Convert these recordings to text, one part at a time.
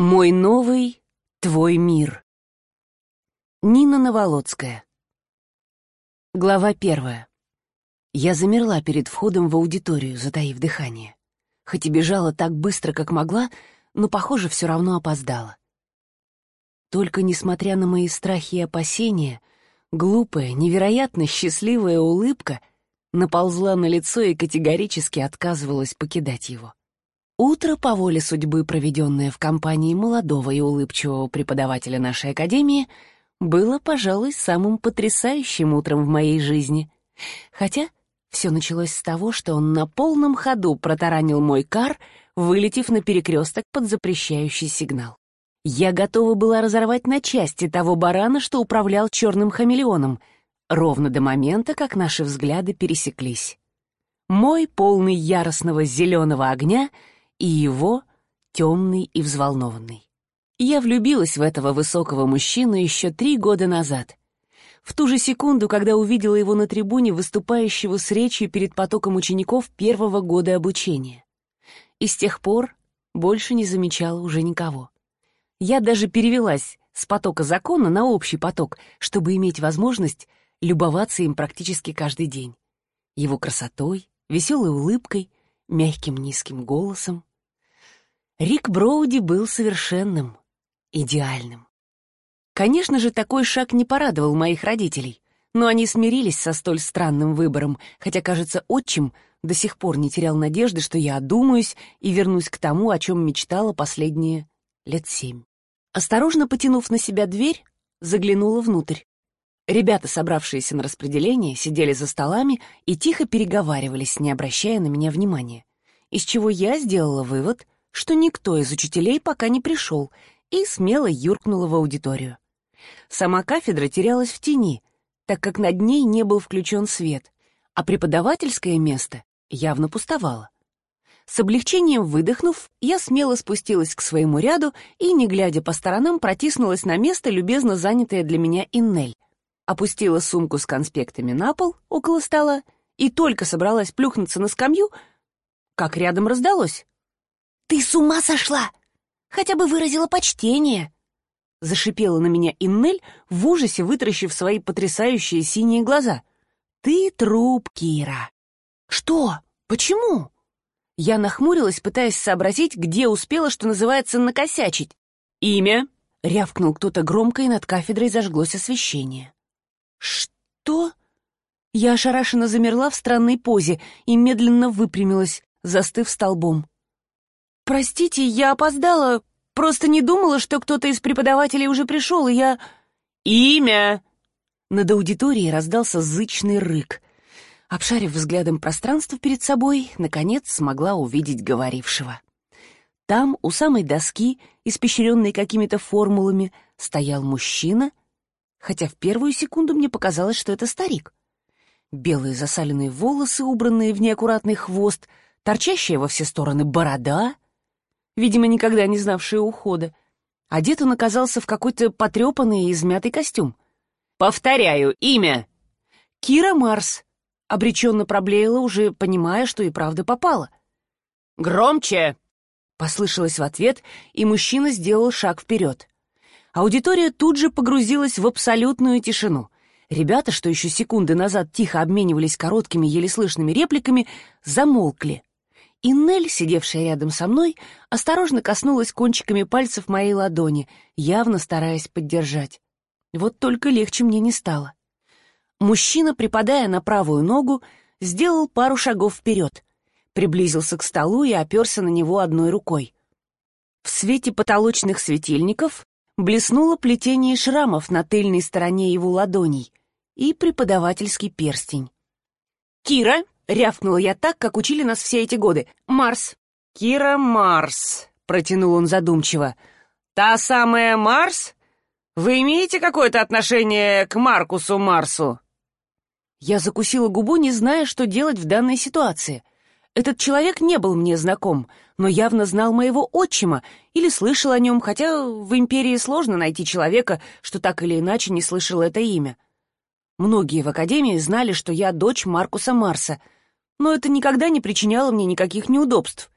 Мой новый, твой мир. Нина Новолоцкая. Глава первая. Я замерла перед входом в аудиторию, затаив дыхание. Хоть и бежала так быстро, как могла, но, похоже, все равно опоздала. Только несмотря на мои страхи и опасения, глупая, невероятно счастливая улыбка наползла на лицо и категорически отказывалась покидать его. Утро, по воле судьбы, проведенное в компании молодого и улыбчивого преподавателя нашей академии, было, пожалуй, самым потрясающим утром в моей жизни. Хотя все началось с того, что он на полном ходу протаранил мой кар, вылетев на перекресток под запрещающий сигнал. Я готова была разорвать на части того барана, что управлял черным хамелеоном, ровно до момента, как наши взгляды пересеклись. Мой, полный яростного зеленого огня — и его темный и взволнованный. Я влюбилась в этого высокого мужчину еще три года назад. В ту же секунду, когда увидела его на трибуне, выступающего с речью перед потоком учеников первого года обучения. И с тех пор больше не замечала уже никого. Я даже перевелась с потока закона на общий поток, чтобы иметь возможность любоваться им практически каждый день. Его красотой, веселой улыбкой, мягким низким голосом. Рик Броуди был совершенным, идеальным. Конечно же, такой шаг не порадовал моих родителей, но они смирились со столь странным выбором, хотя, кажется, отчим до сих пор не терял надежды, что я одумаюсь и вернусь к тому, о чем мечтала последние лет семь. Осторожно потянув на себя дверь, заглянула внутрь. Ребята, собравшиеся на распределение, сидели за столами и тихо переговаривались, не обращая на меня внимания. Из чего я сделала вывод — что никто из учителей пока не пришел, и смело юркнула в аудиторию. Сама кафедра терялась в тени, так как над ней не был включен свет, а преподавательское место явно пустовало. С облегчением выдохнув, я смело спустилась к своему ряду и, не глядя по сторонам, протиснулась на место, любезно занятое для меня Иннель. Опустила сумку с конспектами на пол около стола и только собралась плюхнуться на скамью, как рядом раздалось. «Ты с ума сошла? Хотя бы выразила почтение!» Зашипела на меня Иннель, в ужасе вытаращив свои потрясающие синие глаза. «Ты труп, Кира!» «Что? Почему?» Я нахмурилась, пытаясь сообразить, где успела, что называется, накосячить. «Имя?» — рявкнул кто-то громко, и над кафедрой зажглось освещение. «Что?» Я ошарашенно замерла в странной позе и медленно выпрямилась, застыв столбом. «Простите, я опоздала. Просто не думала, что кто-то из преподавателей уже пришел, и я...» «Имя!» Над аудиторией раздался зычный рык. Обшарив взглядом пространство перед собой, наконец смогла увидеть говорившего. Там, у самой доски, испещренной какими-то формулами, стоял мужчина, хотя в первую секунду мне показалось, что это старик. Белые засаленные волосы, убранные в неаккуратный хвост, торчащая во все стороны борода — видимо, никогда не знавшая ухода. Одет он оказался в какой-то потрепанный и измятый костюм. «Повторяю, имя!» «Кира Марс», — обреченно проблеяла, уже понимая, что и правда попала. «Громче!» — послышалось в ответ, и мужчина сделал шаг вперед. Аудитория тут же погрузилась в абсолютную тишину. Ребята, что еще секунды назад тихо обменивались короткими, еле слышными репликами, замолкли. И Нель, сидевшая рядом со мной, осторожно коснулась кончиками пальцев моей ладони, явно стараясь поддержать. Вот только легче мне не стало. Мужчина, припадая на правую ногу, сделал пару шагов вперед, приблизился к столу и оперся на него одной рукой. В свете потолочных светильников блеснуло плетение шрамов на тыльной стороне его ладоней и преподавательский перстень. «Кира!» Рявкнула я так, как учили нас все эти годы. «Марс!» «Кира Марс!» — протянул он задумчиво. «Та самая Марс? Вы имеете какое-то отношение к Маркусу Марсу?» Я закусила губу, не зная, что делать в данной ситуации. Этот человек не был мне знаком, но явно знал моего отчима или слышал о нем, хотя в Империи сложно найти человека, что так или иначе не слышал это имя. Многие в Академии знали, что я дочь Маркуса Марса — но это никогда не причиняло мне никаких неудобств.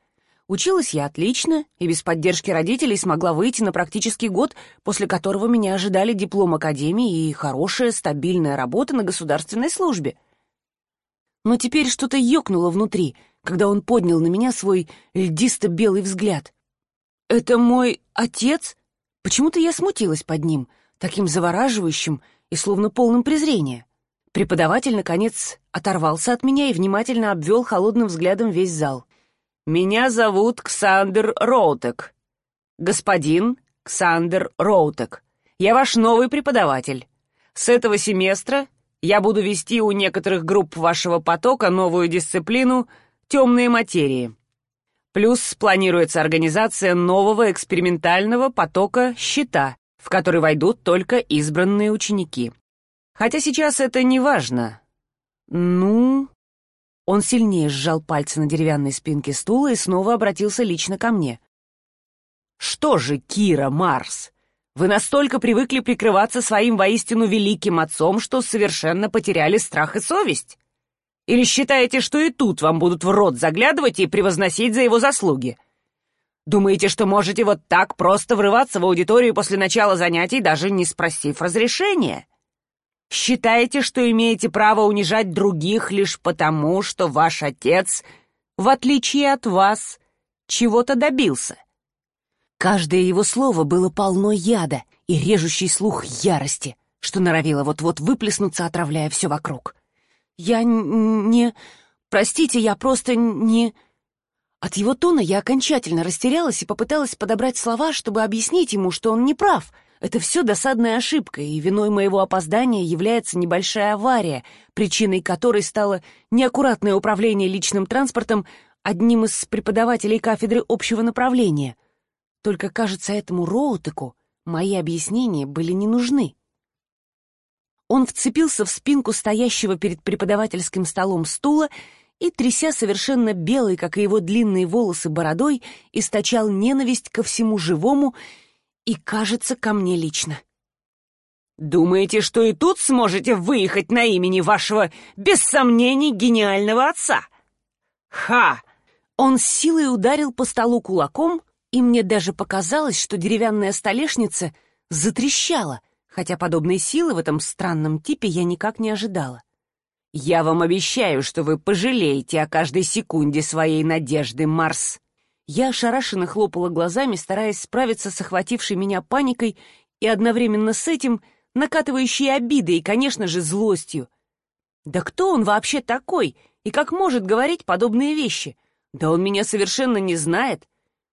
Училась я отлично и без поддержки родителей смогла выйти на практический год, после которого меня ожидали диплом академии и хорошая стабильная работа на государственной службе. Но теперь что-то ёкнуло внутри, когда он поднял на меня свой льдисто-белый взгляд. «Это мой отец?» Почему-то я смутилась под ним, таким завораживающим и словно полным презрения. Преподаватель, наконец, оторвался от меня и внимательно обвел холодным взглядом весь зал. «Меня зовут Ксандер Роутек. Господин Ксандер Роутек. Я ваш новый преподаватель. С этого семестра я буду вести у некоторых групп вашего потока новую дисциплину «Темные материи». Плюс планируется организация нового экспериментального потока «Щита», в который войдут только избранные ученики. Хотя сейчас это не важно. Ну... Он сильнее сжал пальцы на деревянной спинке стула и снова обратился лично ко мне. «Что же, Кира Марс, вы настолько привыкли прикрываться своим воистину великим отцом, что совершенно потеряли страх и совесть? Или считаете, что и тут вам будут в рот заглядывать и превозносить за его заслуги?» Думаете, что можете вот так просто врываться в аудиторию после начала занятий, даже не спросив разрешения? Считаете, что имеете право унижать других лишь потому, что ваш отец, в отличие от вас, чего-то добился? Каждое его слово было полно яда и режущий слух ярости, что норовило вот-вот выплеснуться, отравляя все вокруг. «Я не... Простите, я просто не...» От его тона я окончательно растерялась и попыталась подобрать слова, чтобы объяснить ему, что он не прав — это все досадная ошибка, и виной моего опоздания является небольшая авария, причиной которой стало неаккуратное управление личным транспортом одним из преподавателей кафедры общего направления. Только, кажется, этому Роутеку мои объяснения были не нужны. Он вцепился в спинку стоящего перед преподавательским столом стула и, тряся совершенно белой, как и его длинные волосы, бородой, источал ненависть ко всему живому и, кажется, ко мне лично. «Думаете, что и тут сможете выехать на имени вашего, без сомнений, гениального отца?» «Ха!» Он с силой ударил по столу кулаком, и мне даже показалось, что деревянная столешница затрещала, хотя подобной силы в этом странном типе я никак не ожидала. «Я вам обещаю, что вы пожалеете о каждой секунде своей надежды, Марс!» Я ошарашенно хлопала глазами, стараясь справиться с охватившей меня паникой и одновременно с этим накатывающей обидой и, конечно же, злостью. Да кто он вообще такой и как может говорить подобные вещи? Да он меня совершенно не знает.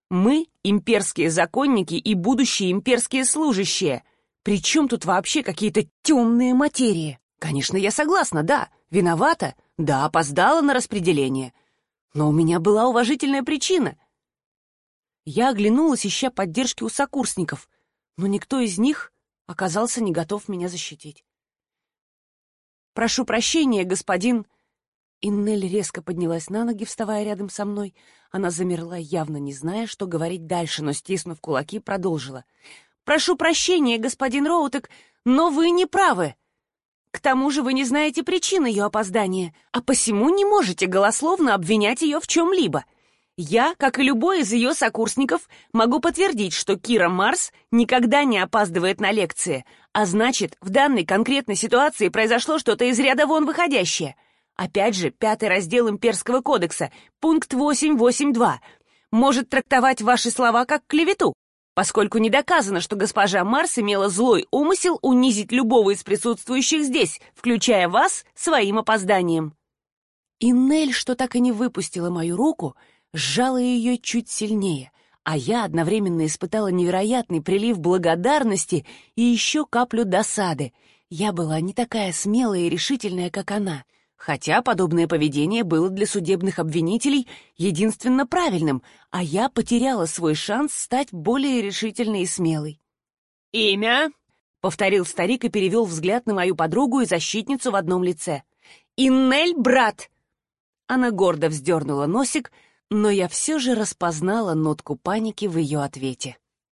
Мы — имперские законники и будущие имперские служащие. Причем тут вообще какие-то темные материи? Конечно, я согласна, да, виновата, да, опоздала на распределение. Но у меня была уважительная причина — я оглянулась, ища поддержки у сокурсников, но никто из них оказался не готов меня защитить. «Прошу прощения, господин...» Иннель резко поднялась на ноги, вставая рядом со мной. Она замерла, явно не зная, что говорить дальше, но, стиснув кулаки, продолжила. «Прошу прощения, господин Роутек, но вы не правы. К тому же вы не знаете причин ее опоздания, а посему не можете голословно обвинять ее в чем-либо. Я, как и любой из ее сокурсников, могу подтвердить, что Кира Марс никогда не опаздывает на лекции, а значит, в данной конкретной ситуации произошло что-то из ряда вон выходящее. Опять же, пятый раздел Имперского кодекса, пункт 882, может трактовать ваши слова как клевету, поскольку не доказано, что госпожа Марс имела злой умысел унизить любого из присутствующих здесь, включая вас, своим опозданием. И Нель, что так и не выпустила мою руку, — сжала ее чуть сильнее, а я одновременно испытала невероятный прилив благодарности и еще каплю досады. Я была не такая смелая и решительная, как она, хотя подобное поведение было для судебных обвинителей единственно правильным, а я потеряла свой шанс стать более решительной и смелой. «Имя?» — повторил старик и перевел взгляд на мою подругу и защитницу в одном лице. «Иннель, брат!» Она гордо вздернула носик — но я все же распознала нотку паники в ее ответе.